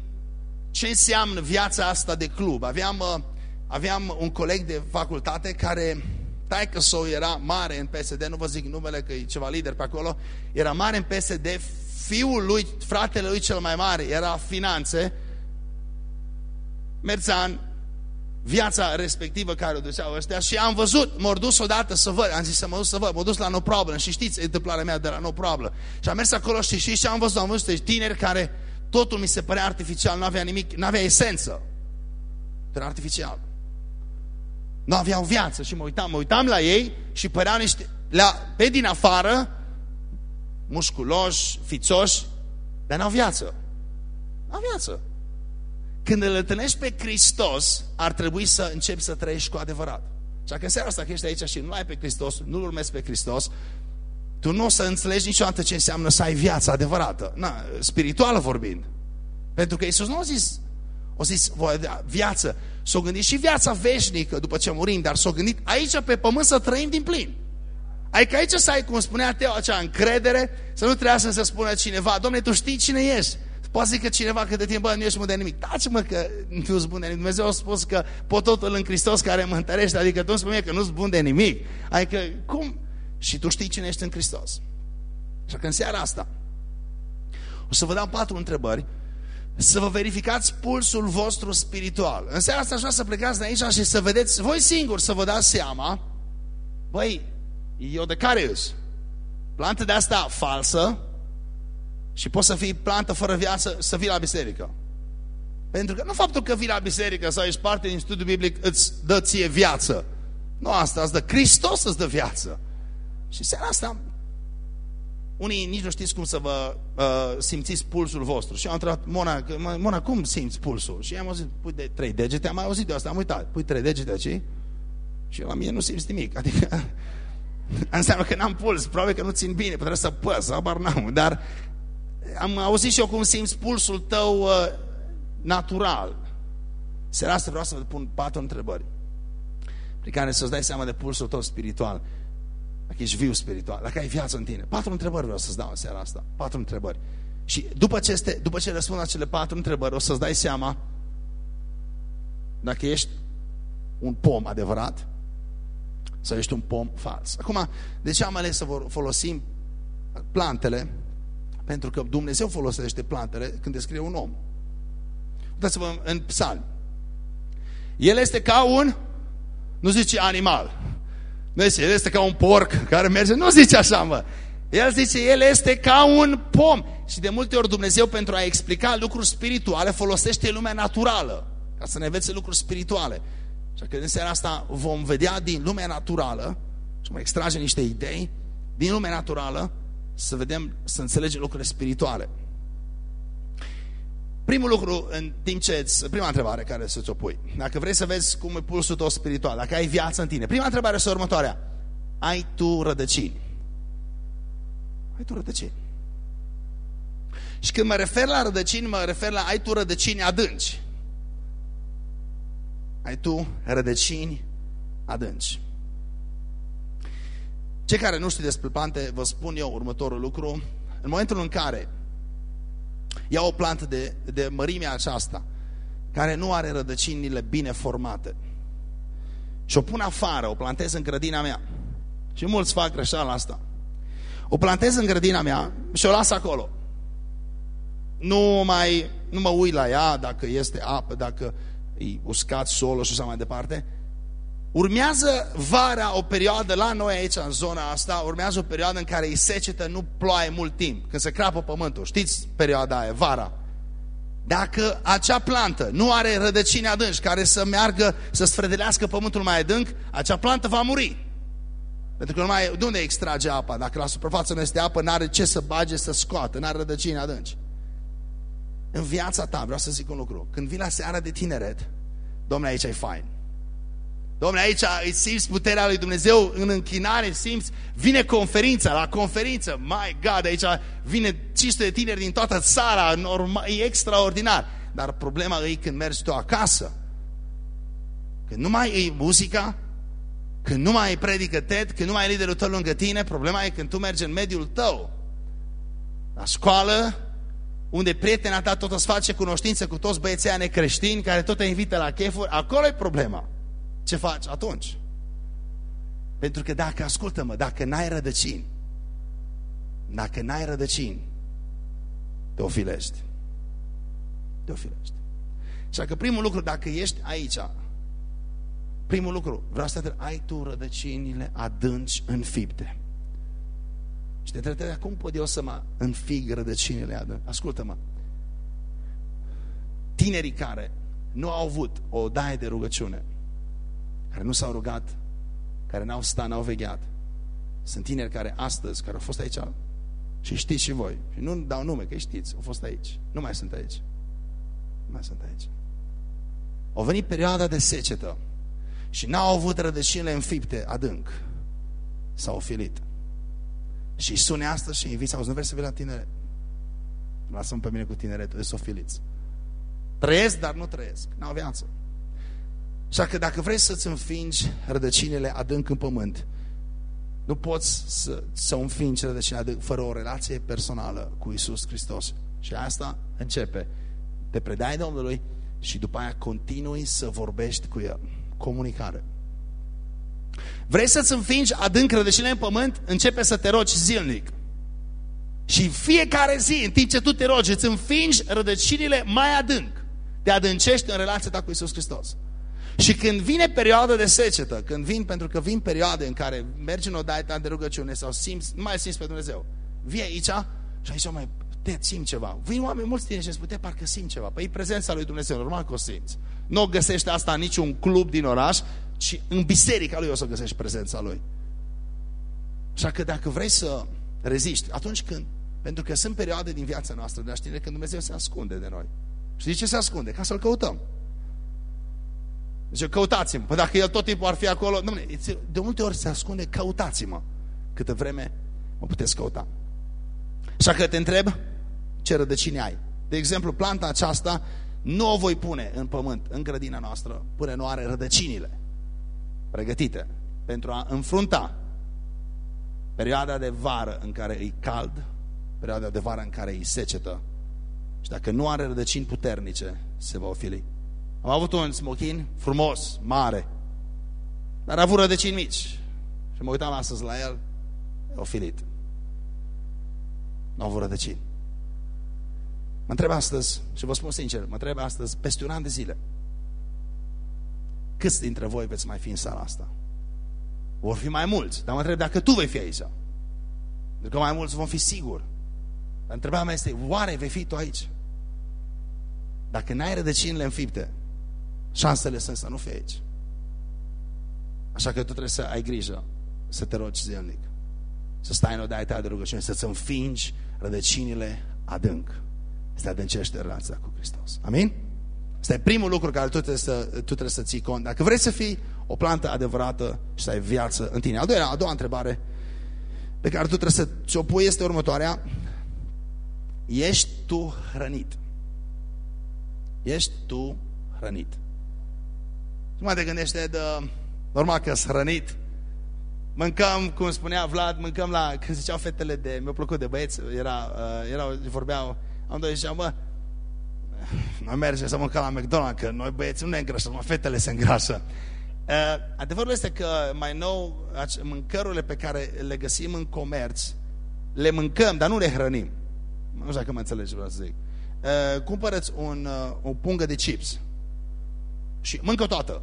ce înseamnă viața asta de club. Aveam, uh, aveam un coleg de facultate care taică său era mare în PSD, nu vă zic numele că e ceva lider pe acolo, era mare în PSD, fiul lui, fratele lui cel mai mare, era finanțe, Merțan, viața respectivă care o duceau ăștia și am văzut, m-au dus odată să văd, am zis să mă duc să văd, m-au dus la No Problem și știți întâmplarea mea de la No Problem. Și am mers acolo și știți ce am văzut? Am văzut tineri care totul mi se părea artificial, nu avea nimic, nu avea esență. Era artificial. Nu aveau viață și mă uitam, mă uitam la ei și păreau niște, la, pe din afară, musculoși, fițoși, dar n-au viață. N-au viață. Când îl întâlnești pe Hristos, ar trebui să începi să trăiești cu adevărat. Și că în seara asta că ești aici și nu ai pe Hristos, nu-L urmezi pe Hristos, tu nu o să înțelegi niciodată ce înseamnă să ai viața adevărată, na, spirituală vorbind. Pentru că Iisus nu a zis, o zis viață, s-o gândit și viața veșnică după ce murim, dar s-o gândit aici pe pământ să trăim din plin. Adică aici să ai, cum spunea Teo, acea încredere, să nu trebuiască să spună cineva, domne, tu știi cine ești? Poate zică cineva că de timp, bă, nu ești bun de nimic. Taci-mă că nu ești bun de nimic. Dumnezeu a spus că pot totul în Hristos care mă întărește, adică tu îmi spune că nu ești bun de nimic. Adică, cum? Și tu știi cine ești în Hristos. Așa că în seara asta o să vă dau patru întrebări să vă verificați pulsul vostru spiritual. În seara asta aș vrea să plecați de aici și să vedeți, voi singuri să vă dați seama, băi, eu de care ești? Plantă de asta falsă și poți să fii plantă fără viață, să vii la biserică. Pentru că nu faptul că vii la biserică sau ești parte din studiul biblic îți dă ție viață. Nu asta, îți dă Hristos îți dă viață. Și seara asta unii nici nu știți cum să vă uh, simțiți pulsul vostru. Și am întrebat Mona, Mona, cum simți pulsul? Și am auzit, pui de trei degete, am mai auzit de asta, am uitat. Pui trei degete aici? Și la mie nu simți nimic. Adică înseamnă că n-am puls, probabil că nu țin bine, trebuie să păs, abar n-am. Dar am auzit și eu cum simți pulsul tău uh, natural. Seara asta vreau să vă pun patru întrebări prin care să-ți dai seama de pulsul tău spiritual. Dacă ești viu spiritual, dacă ai viață în tine. Patru întrebări vreau să-ți dau în seara asta. Patru întrebări. Și după ce, este, după ce răspund la cele patru întrebări, o să-ți dai seama dacă ești un pom adevărat sau ești un pom fals. Acum, de ce am ales să folosim plantele? Pentru că Dumnezeu folosește plantele când descrie un om. Uitați-vă în psalm. El este ca un, nu zice animal, nu zice, el este ca un porc care merge, nu zice așa, mă. El zice, el este ca un pom. Și de multe ori Dumnezeu, pentru a explica lucruri spirituale, folosește lumea naturală. Ca să ne învețe lucruri spirituale. Și că în seara asta vom vedea din lumea naturală, și mă extrage niște idei, din lumea naturală, să vedem, să înțelegem lucrurile spirituale. Primul lucru, în timp ce îți, prima întrebare care să ți-o pui, dacă vrei să vezi cum e pulsul tău spiritual, dacă ai viață în tine, prima întrebare este următoarea. Ai tu rădăcini? Ai tu rădăcini? Și când mă refer la rădăcini, mă refer la ai tu rădăcini adânci. Ai tu rădăcini adânci. Cei care nu știu despre plante, vă spun eu următorul lucru. În momentul în care Ia o plantă de, de mărimea aceasta, care nu are rădăcinile bine formate. Și o pun afară, o plantez în grădina mea. Și mulți fac greșeala asta. O plantez în grădina mea și o las acolo. Nu mai, nu mă uit la ea dacă este apă, dacă e uscat solul și așa mai departe. Urmează vara o perioadă la noi aici în zona asta, urmează o perioadă în care e secetă, nu ploaie mult timp, când se crapă pământul. Știți perioada aia, vara. Dacă acea plantă nu are rădăcini adânci care să meargă, să sfredelească pământul mai adânc, acea plantă va muri. Pentru că nu mai, de unde extrage apa? Dacă la suprafață nu este apă, n-are ce să bage, să scoată, n-are rădăcini adânci. În viața ta, vreau să zic un lucru, când vii la seara de tineret, Domnule, aici e fain. Domnule, aici îți simți puterea lui Dumnezeu în închinare, simți, vine conferința, la conferință, my God, aici vine 500 de tineri din toată țara, normal, e extraordinar. Dar problema e când mergi tu acasă, când nu mai e muzica, când nu mai predică Ted, când nu mai e liderul tău lângă tine, problema e când tu mergi în mediul tău, la școală, unde prietena ta tot îți face cunoștință cu toți băieții necreștini care tot te invită la chefuri, acolo e problema. Ce faci atunci? Pentru că dacă, ascultă-mă, dacă n-ai rădăcini, dacă n-ai rădăcini, te ofilești. Te ofilești. Și că primul lucru, dacă ești aici, primul lucru, vreau să te ai tu rădăcinile adânci înfipte. Și te întrebe, cum pot eu să mă înfig rădăcinile adânci? Ascultă-mă. Tinerii care nu au avut o daie de rugăciune, care nu s-au rugat, care n-au stat, n-au vegheat. Sunt tineri care astăzi, care au fost aici și știți și voi. Și nu dau nume, că știți, au fost aici. Nu mai sunt aici. Nu mai sunt aici. Au venit perioada de secetă și n-au avut rădășinile înfipte adânc. S-au ofilit. Și sune astăzi și inviți, auzi, nu vrei să vii la tineret? Lasă-mă pe mine cu tineretul, să ofiliți. Trăiesc, dar nu trăiesc. N-au viață. Așa că dacă vrei să-ți înfingi rădăcinile adânc în pământ, nu poți să, să înfingi rădăcinile adânc fără o relație personală cu Isus Hristos. Și asta începe. Te predai Domnului și după aia continui să vorbești cu El. Comunicare. Vrei să-ți înfingi adânc rădăcinile în pământ? Începe să te rogi zilnic. Și fiecare zi, în timp ce tu te rogi, îți înfingi rădăcinile mai adânc. Te adâncești în relația ta cu Isus Hristos. Și când vine perioada de secetă, când vin, pentru că vin perioade în care mergi în o ta de rugăciune sau simți, nu mai simți pe Dumnezeu, vii aici și aici mai te simt ceva. Vin oameni mulți tine și spune, parcă simt ceva. Păi prezența lui Dumnezeu, normal că o simți. Nu o găsești asta în niciun club din oraș, ci în biserica lui o să găsești prezența lui. Așa că dacă vrei să reziști, atunci când, pentru că sunt perioade din viața noastră de știre când Dumnezeu se ascunde de noi. Știi ce se ascunde? Ca să-L căutăm. Zice, căutați-mă. Păi dacă el tot timpul ar fi acolo, domne, de multe ori se ascunde, căutați-mă. Câtă vreme mă puteți căuta. Așa că te întreb, ce rădăcini ai? De exemplu, planta aceasta nu o voi pune în pământ, în grădina noastră, până nu are rădăcinile pregătite pentru a înfrunta perioada de vară în care e cald, perioada de vară în care e secetă. Și dacă nu are rădăcini puternice, se va ofili. Am avut un smochin frumos, mare, dar a avut rădăcini mici. Și mă uitam astăzi la el, e ofilit. Nu a avut rădăcini. Mă întreb astăzi, și vă spun sincer, mă întreb astăzi, peste un an de zile, câți dintre voi veți mai fi în sala asta? Vor fi mai mulți, dar mă întreb dacă tu vei fi aici. Pentru că mai mulți vom fi siguri. Dar întrebarea mea este, oare vei fi tu aici? Dacă n-ai rădăcinile înfipte, șansele sunt să nu fii aici. Așa că tu trebuie să ai grijă să te rogi zilnic. Să stai în odaia ta de rugăciune, să-ți înfingi rădăcinile adânc. Să adâncește relația cu Hristos. Amin? Asta e primul lucru care tu trebuie, să, tu trebuie să ții cont. Dacă vrei să fii o plantă adevărată și să ai viață în tine. A doua, a doua întrebare pe care tu trebuie să ți-o pui este următoarea. Ești tu hrănit? Ești tu hrănit? Nu mai te gândește de... Normal că hrănit. Mâncăm, cum spunea Vlad, mâncăm la... Când ziceau fetele de... Mi-a plăcut de băieți, era, uh, erau, vorbeau... Am doi ziceau, mă, noi mergem să mâncăm la McDonald's, că noi băieți nu ne îngrășăm, mă, fetele se îngrașă. Uh, adevărul este că mai nou mâncărurile pe care le găsim în comerț, le mâncăm, dar nu le hrănim. Nu știu dacă mă înțelegi, vreau să zic. Uh, cumpărăți un, uh, o pungă de chips și mâncă toată.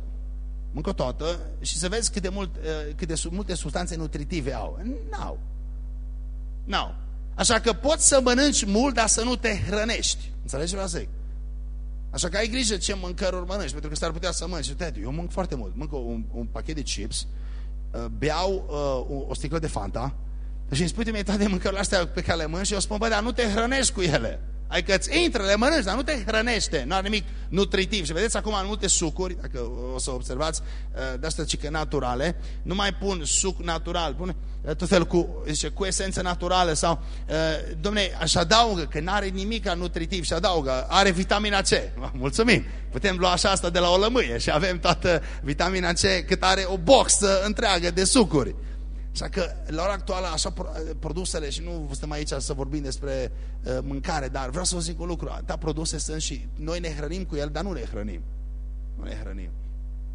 Mâncă toată și să vezi cât de, mult, uh, cât de multe substanțe nutritive au. N-au. N-au. Așa că poți să mănânci mult, dar să nu te hrănești. Înțelegi ce vreau să zic? Așa că ai grijă ce mâncăruri mănânci, pentru că s-ar putea să mănânci. Tati, eu mănânc foarte mult. Mănânc un, un pachet de chips, uh, beau uh, o sticlă de Fanta și îmi spui mie toate mâncărurile astea pe care le mănânci și eu spun, bă, dar nu te hrănești cu ele. Adică îți intră, le mănânci, dar nu te hrănește, nu are nimic nutritiv. Și vedeți acum în multe sucuri, dacă o să observați, uh, de astea cică naturale, nu mai pun suc natural, pun uh, tot fel cu, zice, cu esență naturală sau, uh, domne, așa adaugă că nu are nimic nutritiv și adaugă, are vitamina C. Mulțumim! Putem lua așa asta de la o lămâie și avem toată vitamina C cât are o boxă întreagă de sucuri. Așa că, la ora actuală, așa produsele, și nu suntem aici să vorbim despre uh, mâncare, dar vreau să vă zic un lucru. Da, produse sunt și noi ne hrănim cu el, dar nu ne hrănim. Nu ne hrănim.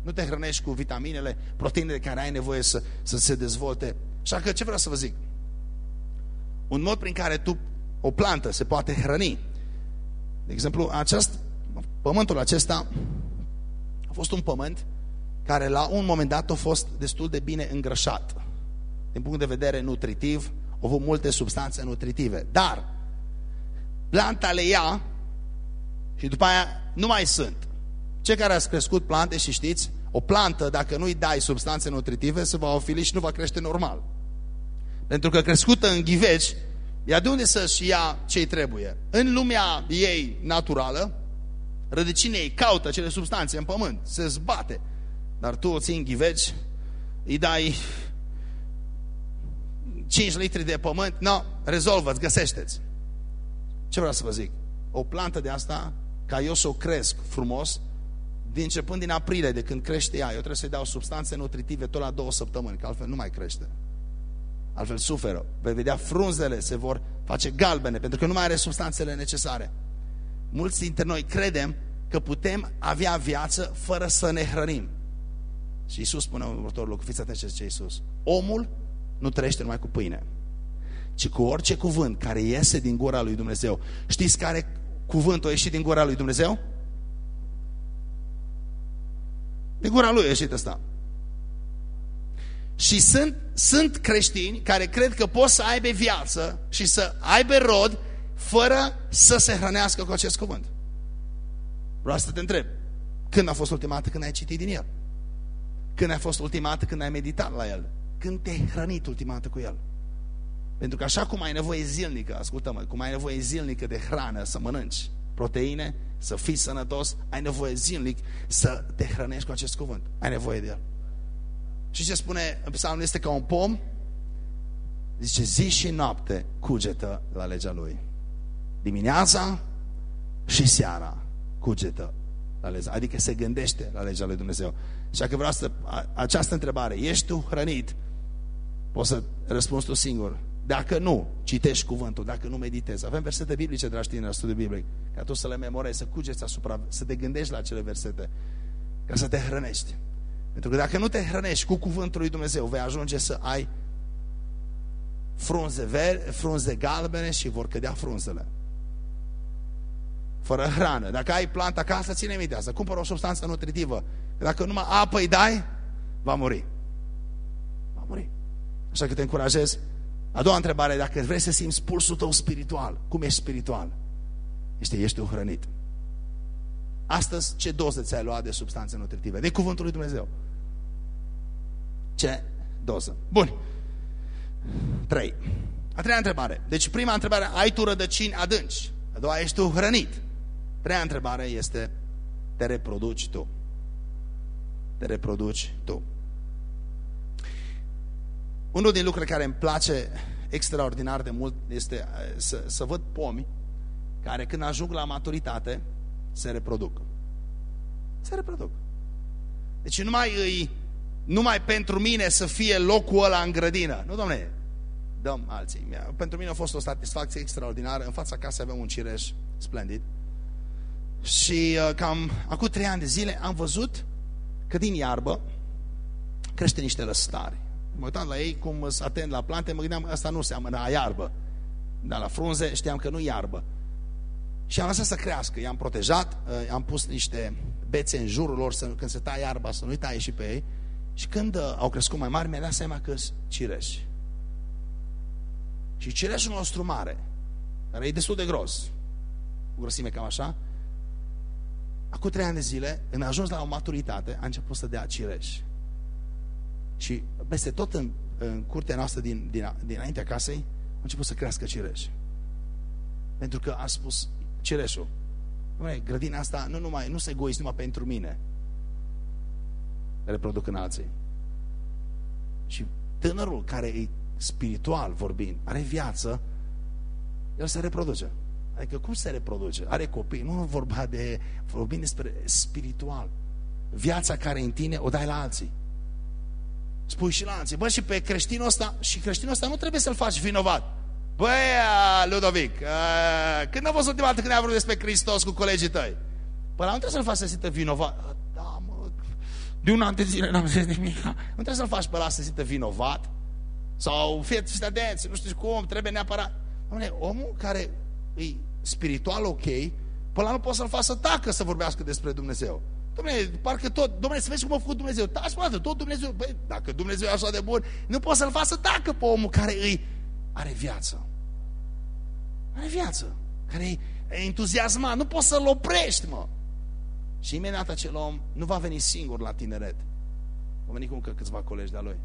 Nu te hrănești cu vitaminele, proteinele care ai nevoie să, să se dezvolte. Așa că ce vreau să vă zic? Un mod prin care tu, o plantă se poate hrăni. De exemplu, acest, pământul acesta a fost un pământ care la un moment dat a fost destul de bine îngrășat din punct de vedere nutritiv, au avut multe substanțe nutritive. Dar planta le ia și după aia nu mai sunt. Cei care ați crescut plante și știți, o plantă, dacă nu-i dai substanțe nutritive, se va ofili și nu va crește normal. Pentru că crescută în ghiveci, ea de unde să-și ia ce trebuie? În lumea ei naturală, rădăcinile ei caută cele substanțe în pământ, se zbate. Dar tu o ții în ghiveci, îi dai 5 litri de pământ, no, rezolvă-ți, găsește-ți. Ce vreau să vă zic? O plantă de asta, ca eu să o cresc frumos, din începând din aprilie, de când crește ea, eu trebuie să-i dau substanțe nutritive tot la două săptămâni, că altfel nu mai crește. Altfel suferă. Vei vedea frunzele se vor face galbene, pentru că nu mai are substanțele necesare. Mulți dintre noi credem că putem avea viață fără să ne hrănim. Și Iisus spune următorul lucru, fiți atenți ce zice Iisus. Omul nu trăiește numai cu pâine, ci cu orice cuvânt care iese din gura lui Dumnezeu. Știți care cuvânt a ieșit din gura lui Dumnezeu? Din gura lui a ieșit ăsta. Și sunt, sunt creștini care cred că pot să aibă viață și să aibă rod fără să se hrănească cu acest cuvânt. Vreau să te întreb. Când a fost ultima dată când ai citit din el? Când a fost ultima dată când ai meditat la el? Când te-ai hrănit ultima dată cu el? Pentru că așa cum ai nevoie zilnică, ascultă-mă, cum ai nevoie zilnică de hrană, să mănânci proteine, să fii sănătos, ai nevoie zilnic să te hrănești cu acest cuvânt. Ai nevoie de el. Și ce spune în psalmul este ca un pom, zice zi și noapte cugetă la legea lui. Dimineața și seara cugetă la legea, adică se gândește la legea lui Dumnezeu. Și dacă vreau să, această întrebare, ești tu hrănit? Poți să răspunzi tu singur. Dacă nu, citești cuvântul, dacă nu meditezi. Avem versete biblice, dragi tine, la studiu biblic, ca tu să le memorezi, să cugeți asupra, să te gândești la acele versete, ca să te hrănești. Pentru că dacă nu te hrănești cu cuvântul lui Dumnezeu, vei ajunge să ai frunze, veri, frunze galbene și vor cădea frunzele. Fără hrană. Dacă ai planta acasă, ține minte asta. Cumpără o substanță nutritivă. Dacă numai apă îi dai, va muri. Va muri. Așa că te încurajez. A doua întrebare, dacă vrei să simți pulsul tău spiritual, cum ești spiritual? Este, ești un hrănit. Astăzi, ce doză ți-ai luat de substanțe nutritive? De cuvântul lui Dumnezeu. Ce doză? Bun. Trei. A treia întrebare. Deci prima întrebare, ai tu rădăcini adânci? A doua, ești tu hrănit? Treia întrebare este, te reproduci tu. Te reproduci tu. Unul din lucrurile care îmi place extraordinar de mult este uh, să, să văd pomi care când ajung la maturitate se reproduc. Se reproduc. Deci numai îi, numai pentru mine să fie locul ăla în grădină. Nu, domne, dăm alții. Pentru mine a fost o satisfacție extraordinară. În fața casei avem un cireș splendid. Și uh, cam acum trei ani de zile am văzut că din iarbă crește niște lăstari. Mă uitam la ei cum sunt atent la plante, mă gândeam, asta nu seamănă a iarbă. Dar la frunze știam că nu iarbă. Și am lăsat să crească, i-am protejat, uh, am pus niște bețe în jurul lor să, când se taie iarba să nu-i taie și pe ei. Și când uh, au crescut mai mari, mi-a dat seama că sunt cireși. Și cireșul nostru mare, care e destul de gros, cu grosime cam așa, acum trei ani de zile, în ajuns la o maturitate, a început să dea cireși. Și peste tot în, în curtea noastră din, din, dinaintea casei, a început să crească cireși. Pentru că a spus cireșul, grădina asta nu, numai, nu se egoist numai pentru mine, reproduc în alții. Și tânărul care e spiritual vorbind, are viață, el se reproduce. Adică cum se reproduce? Are copii. Nu vorba de... Vorbim despre spiritual. Viața care în tine o dai la alții. Spui și la alții. Bă, și pe creștinul ăsta, și creștinul ăsta nu trebuie să-l faci vinovat. Băi, Ludovic, când a fost ultima dată când ai vorbit despre Hristos cu colegii tăi? Păi nu trebuie să-l faci să se vinovat. Da, mă, de un an de zile n-am zis nimic. Nu trebuie să-l faci pe ăla să se vinovat. Sau fiți atenți, nu știu cum, trebuie neapărat. Dom'le, omul care e spiritual ok, pe ăla nu poți să-l faci să tacă să vorbească despre Dumnezeu. Dom'le, parcă tot, dom'le, să vezi cum a făcut Dumnezeu. Taci, frate, tot Dumnezeu. Băi, dacă Dumnezeu e așa de bun, nu poți să-l faci să tacă pe omul care îi are viață. Are viață. Care e entuziasmat. Nu poți să-l oprești, mă. Și imediat acel om nu va veni singur la tineret. Va veni cu încă câțiva colegi de-a lui.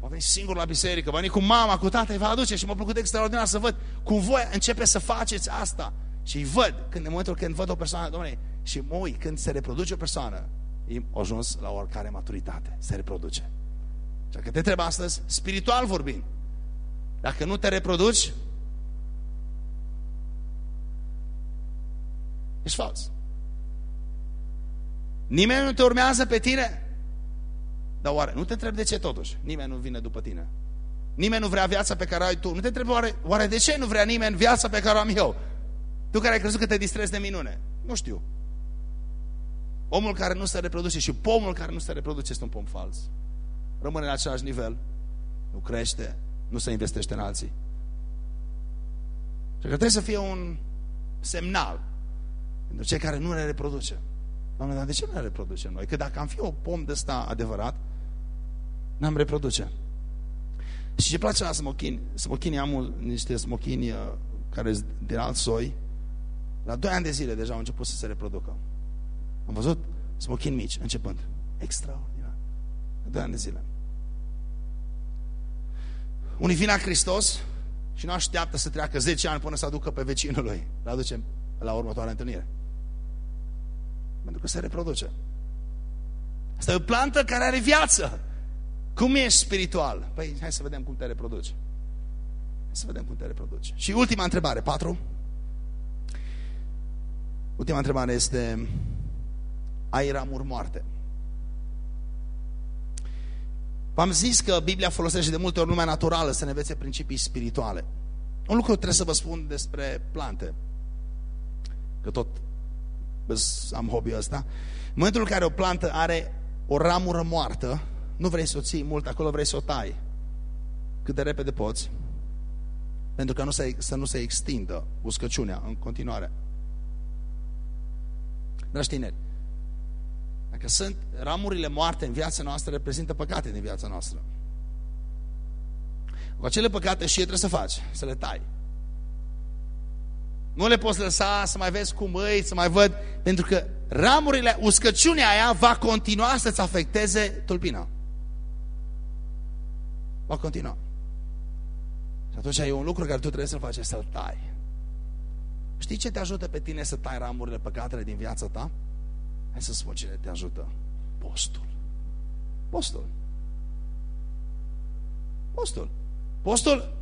Va veni singur la biserică, va veni cu mama, cu tata, îi va aduce și mă plăcut extraordinar să văd cum voi începe să faceți asta. Și îi văd, când în momentul când văd o persoană, domnule, și mă uit, când se reproduce o persoană, e ajuns la oricare maturitate, se reproduce. Și că te trebuie astăzi, spiritual vorbind, dacă nu te reproduci, ești fals. Nimeni nu te urmează pe tine. Dar oare, nu te întreb de ce totuși? Nimeni nu vine după tine. Nimeni nu vrea viața pe care ai tu. Nu te întreb oare, oare de ce nu vrea nimeni viața pe care o am eu? Tu care ai crezut că te distrezi de minune. Nu știu. Omul care nu se reproduce și pomul care nu se reproduce este un pom fals. Rămâne la același nivel. Nu crește, nu se investește în alții. Și că trebuie să fie un semnal pentru cei care nu ne reproduce. Doamne, dar de ce nu ne reproducem noi? Că dacă am fi o pom de ăsta adevărat, n-am reproduce. Și ce place la smochini? Smochinii am niște smochini uh, care sunt de alt soi. La 2 ani de zile deja au început să se reproducă. Am văzut smochini mici începând. Extraordinar. La 2 ani de zile. Unii vin la Hristos și nu așteaptă să treacă 10 ani până să aducă pe vecinul lui. Îl aducem la următoarea întâlnire. Pentru că se reproduce. Asta e o plantă care are viață. Cum ești spiritual? Păi, hai să vedem cum te reproduci. Hai să vedem cum te reproduci. Și ultima întrebare, patru. Ultima întrebare este, ai ramuri moarte? V-am zis că Biblia folosește de multe ori lumea naturală să ne învețe principii spirituale. Un lucru trebuie să vă spun despre plante. Că tot am hobby-ul ăsta. În momentul în care o plantă are o ramură moartă, nu vrei să o ții mult acolo, vrei să o tai cât de repede poți, pentru că nu se, să nu se extindă uscăciunea în continuare. Dragi tineri, dacă sunt ramurile moarte în viața noastră, reprezintă păcate din viața noastră. Cu acele păcate și e trebuie să faci, să le tai. Nu le poți lăsa să mai vezi cum îi, să mai văd, pentru că ramurile, uscăciunea aia va continua să-ți afecteze tulpina. Va continua. Și atunci e un lucru care tu trebuie să-l faci, să-l tai. Știi ce te ajută pe tine să tai ramurile păcatele din viața ta? Hai să spun cine te ajută. Postul. Postul. Postul. Postul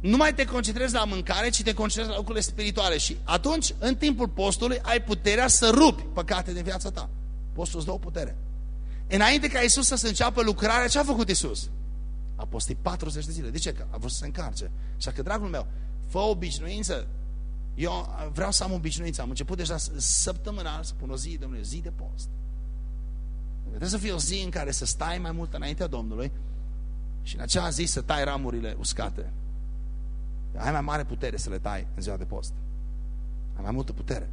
nu mai te concentrezi la mâncare, ci te concentrezi la lucrurile spirituale. Și atunci, în timpul postului, ai puterea să rupi păcate din viața ta. Postul îți dă o putere. Înainte ca Isus să se înceapă lucrarea, ce a făcut Isus? A postit 40 de zile. De ce? Că a vrut să se încarce. Așa că, dragul meu, fă obișnuință. Eu vreau să am obișnuință. Am început deja săptămânal să pun o zi, domnule, zi de post. Trebuie să fie o zi în care să stai mai mult înaintea Domnului și în acea zi să tai ramurile uscate. Ai mai mare putere să le tai în ziua de post. Ai mai multă putere.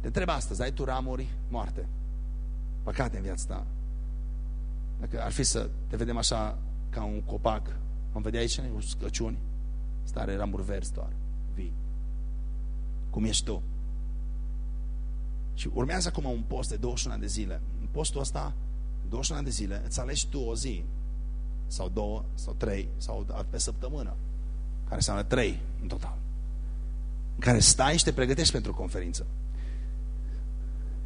Te întreb astăzi, ai tu ramuri moarte? Păcate în viața ta. Dacă ar fi să te vedem așa ca un copac, am vedea aici uscăciuni, stare ramuri verzi doar, vii. Cum ești tu? Și urmează acum un post de 21 de zile. În postul ăsta, 21 de zile, îți alegi tu o zi, sau două, sau trei, sau pe săptămână, care înseamnă trei în total, în care stai și te pregătești pentru conferință.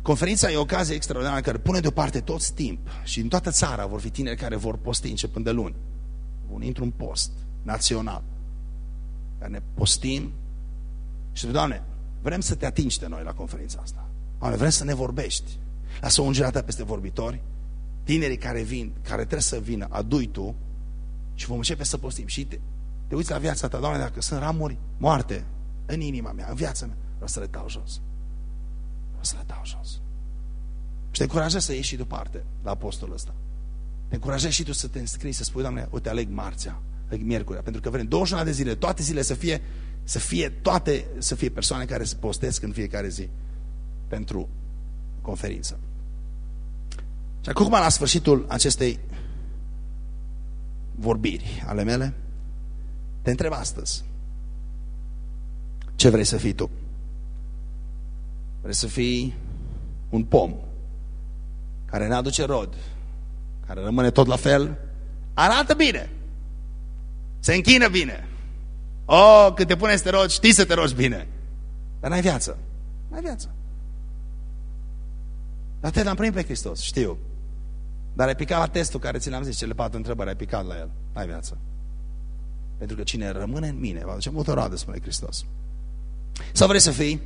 Conferința e o ocazie extraordinară care pune deoparte tot timp și în toată țara vor fi tineri care vor posti începând de luni. Vor intru un post național care ne postim și Doamne, vrem să te atingi de noi la conferința asta. Doamne, vrem să ne vorbești. Lasă o ungere peste vorbitori, tinerii care vin, care trebuie să vină, adui tu și vom începe să postim. Și te, te uiți la viața ta, Doamne, dacă sunt ramuri moarte în inima mea, în viața mea, vreau să le dau jos. Vreau să le dau jos. Și te încurajez să ieși și departe la apostolul ăsta. Te încurajez și tu să te înscrii, să spui, Doamne, uite, aleg marțea, aleg miercurea, pentru că vrem 21 de zile, toate zile să fie, să fie toate, să fie persoane care se postesc în fiecare zi pentru conferință. Și acum, la sfârșitul acestei vorbiri ale mele, te întreb astăzi, ce vrei să fii tu? Vrei să fii un pom care ne aduce rod, care rămâne tot la fel, arată bine, se închină bine. Oh, când te pune să te rogi, știi să te rogi bine. Dar n-ai viață. N-ai viață. Dar te l-am primit pe Hristos, știu. Dar ai picat la testul care ți l-am zis, cele patru întrebări, ai picat la el. N-ai viață. Pentru că cine rămâne în mine, va duce multă roadă, spune Hristos. Sau vrei să fii?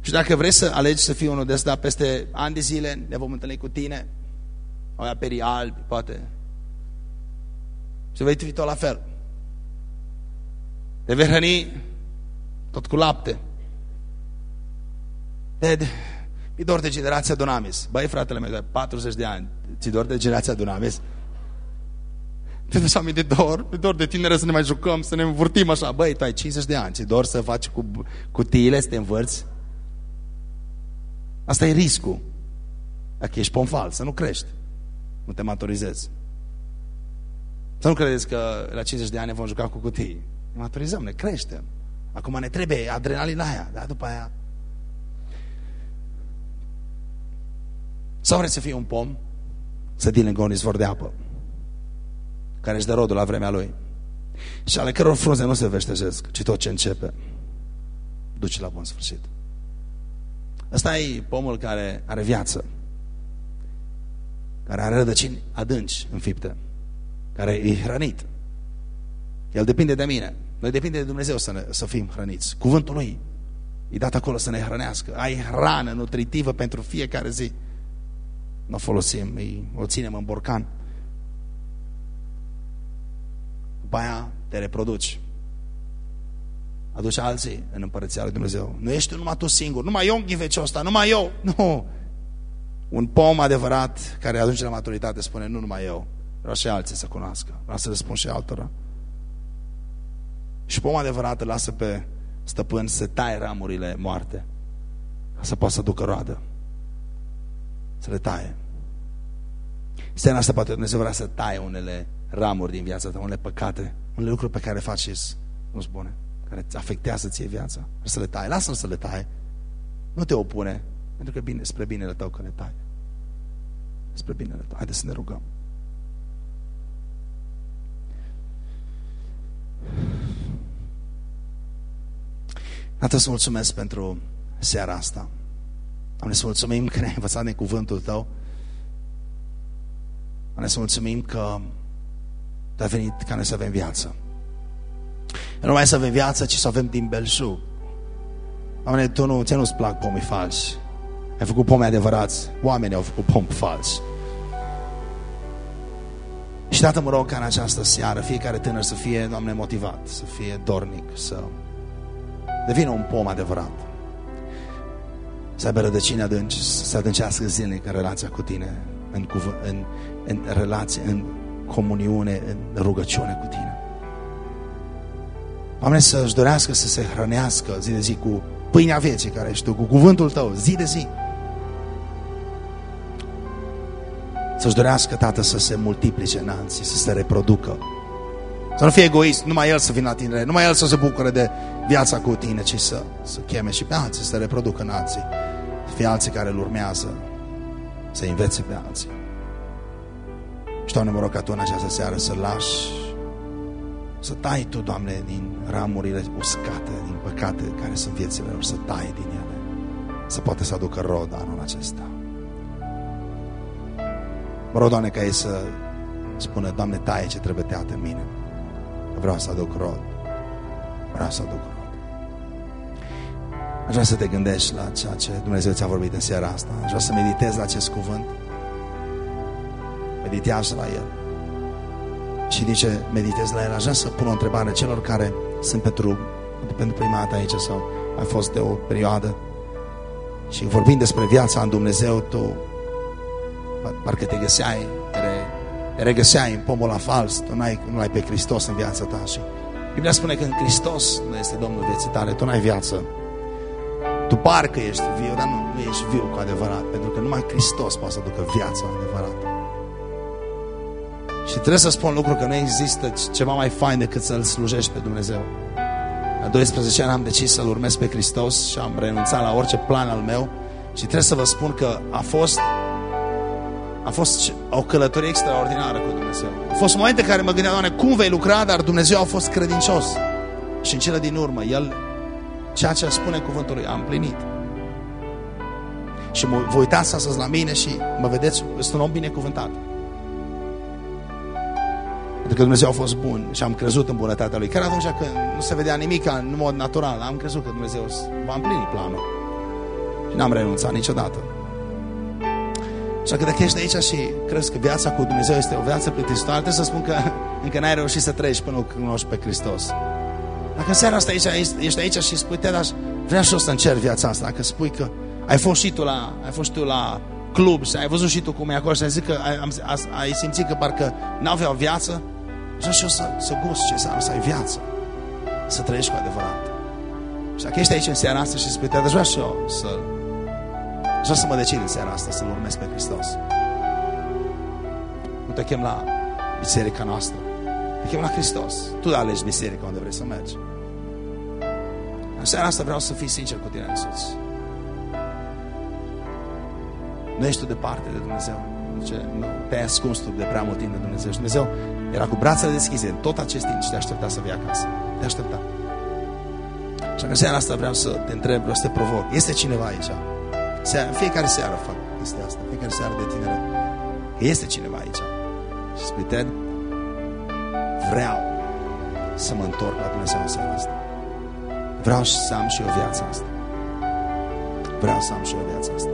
Și dacă vrei să alegi să fii unul de ăsta, peste ani de zile ne vom întâlni cu tine, au perii albi, poate. Și vei fi tot la fel. Te vei hrăni tot cu lapte. Ted, mi dor de generația Dunamis. Băi, fratele meu, de 40 de ani, ți dor de generația Dunamis? Te dă mi de dor, mi dor de tinere să ne mai jucăm, să ne învârtim așa. Băi, tu ai 50 de ani, ți dor să faci cu cutiile, să te învârți? Asta e riscul. Dacă ești pom fals, să nu crești. Nu te maturizezi. Să nu credeți că la 50 de ani vom juca cu cutii. Ne maturizăm, ne creștem. Acum ne trebuie adrenalina aia, dar după aia... Sau vreți să fie un pom să din lângă un izvor de apă care își dă rodul la vremea lui și ale căror frunze nu se veștejesc, ci tot ce începe duce la bun sfârșit. Ăsta e pomul care are viață, care are rădăcini adânci înfipte, care e hrănit. El depinde de mine. Noi depinde de Dumnezeu să, ne, să fim hrăniți. Cuvântul Lui e dat acolo să ne hrănească. Ai hrană nutritivă pentru fiecare zi. Nu o folosim, o ținem în borcan. După aia te reproduci aduci alții în Împărăția Lui Dumnezeu. Nu ești numai tu singur, numai eu în ghiveciul ăsta, numai eu. Nu. Un pom adevărat care ajunge la maturitate spune, nu numai eu, vreau și alții să cunoască, vreau să răspund și altora. Și pomul adevărat îl lasă pe stăpân să taie ramurile moarte, ca să poată să ducă roadă. Să le taie. Stena asta poate Dumnezeu vrea să taie unele ramuri din viața ta, unele păcate, unele lucruri pe care le faci nu-ți bune care îți afectează ție viața. Trebuie să le tai. Lasă-l să le taie. Nu te opune, pentru că bine, spre binele tău că le tai. Spre binele tău. Haideți să ne rugăm. Tată, să mulțumesc pentru seara asta. Doamne, să mulțumim că ne-ai învățat din cuvântul Tău. Doamne, să mulțumim că Tu ai venit ca noi să avem viață. Nu mai să avem viață, ci să avem din belșug. Doamne, Tu nu, ți nu-ți plac pomii falsi. Ai făcut pomi adevărați. Oamenii au făcut pomi falsi. Și Tată, mă rog ca în această seară fiecare tânăr să fie, Doamne, motivat, să fie dornic, să devină un pom adevărat. Să aibă rădăcini adânci, să se adâncească zilnic în relația cu Tine, în, în, în relație, în comuniune, în rugăciune cu Tine. Doamne, să-și dorească să se hrănească zi de zi cu pâinea vieții care ești Tu, cu cuvântul Tău, zi de zi. Să-și dorească, Tată, să se multiplice în alții, să se reproducă. Să nu fie egoist, numai El să vină la tine, numai El să se bucure de viața cu tine, ci să, să cheme și pe alții, să se reproducă în alții. fie alții care îl urmează, să învețe pe alții. Și, Doamne, mă rog ca Tu în această seară să lași, să tai Tu, Doamne, din ramurile uscate, din păcate care sunt viețile lor, să tai din ele, să poate să aducă rod anul acesta. Mă rog, Doamne, ca ei să spună, Doamne, taie ce trebuie tăiat în mine. Vreau să aduc rod. Vreau să aduc rod. Aș vrea să te gândești la ceea ce Dumnezeu ți-a vorbit în seara asta. Aș vrea să meditezi la acest cuvânt. Meditează la el. Și dice, meditezi la el. Aș vrea să pun o întrebare celor care sunt pentru, pentru prima dată aici sau ai fost de o perioadă și vorbind despre viața în Dumnezeu, tu parcă te găseai, te, re, te regăseai în pomul la fals, tu n-ai, nu ai pe Hristos în viața ta și Biblia spune că în Hristos nu este Domnul vieții tale, tu n-ai viață. Tu parcă ești viu, dar nu, nu ești viu cu adevărat, pentru că numai Hristos poate să ducă viața adevărată. Și trebuie să spun lucru că nu există ceva mai fain decât să-L slujești pe Dumnezeu. La 12 ani am decis să-L urmez pe Hristos și am renunțat la orice plan al meu și trebuie să vă spun că a fost a fost o călătorie extraordinară cu Dumnezeu. Au fost momente în care mă gândeam, Doamne, cum vei lucra, dar Dumnezeu a fost credincios. Și în cele din urmă, El, ceea ce spune cuvântul Lui, a împlinit. Și mă, vă uitați astăzi la mine și mă vedeți, sunt un om binecuvântat. Pentru că Dumnezeu a fost bun și am crezut în bunătatea Lui. Chiar atunci când nu se vedea nimic în mod natural, am crezut că Dumnezeu va împlini planul. Și n-am renunțat niciodată. Așa că dacă ești aici și crezi că viața cu Dumnezeu este o viață plictisitoare, trebuie să spun că încă n-ai reușit să trăiești până nu cunoști pe Hristos. Dacă în seara asta aici, ești aici și spui, te, dar vreau și eu să încerc viața asta. Dacă spui că ai fost și tu la, ai fost și tu la club și ai văzut și tu cum e acolo și ai zis că ai, ai, ai simțit că parcă n-aveau viață, vreau și eu să, să gust ce înseamnă să ai viață. Să trăiești cu adevărat. Și dacă ești aici în seara asta și spui, te, dar vreau și eu să Aș vrea să mă decid în seara asta să-L urmez pe Hristos. Nu te chem la biserica noastră. Te chem la Hristos. Tu alegi biserica unde vrei să mergi. În seara asta vreau să fii sincer cu tine însuți. Nu ești tu departe de Dumnezeu. Ce? Nu te-ai ascuns tu de prea mult timp de Dumnezeu. Și Dumnezeu era cu brațele deschise în tot acest timp și te aștepta să vii acasă. Te aștepta. Și în seara asta vreau să te întreb, vreau să te provoc. Este cineva aici? Seara, fiecare seară fac chestia asta, fiecare seară de tinere. Că este cineva aici. Și spui, Ted, vreau să mă întorc la Dumnezeu în seara asta. Vreau să am și eu viața asta. Vreau să am și eu viața asta.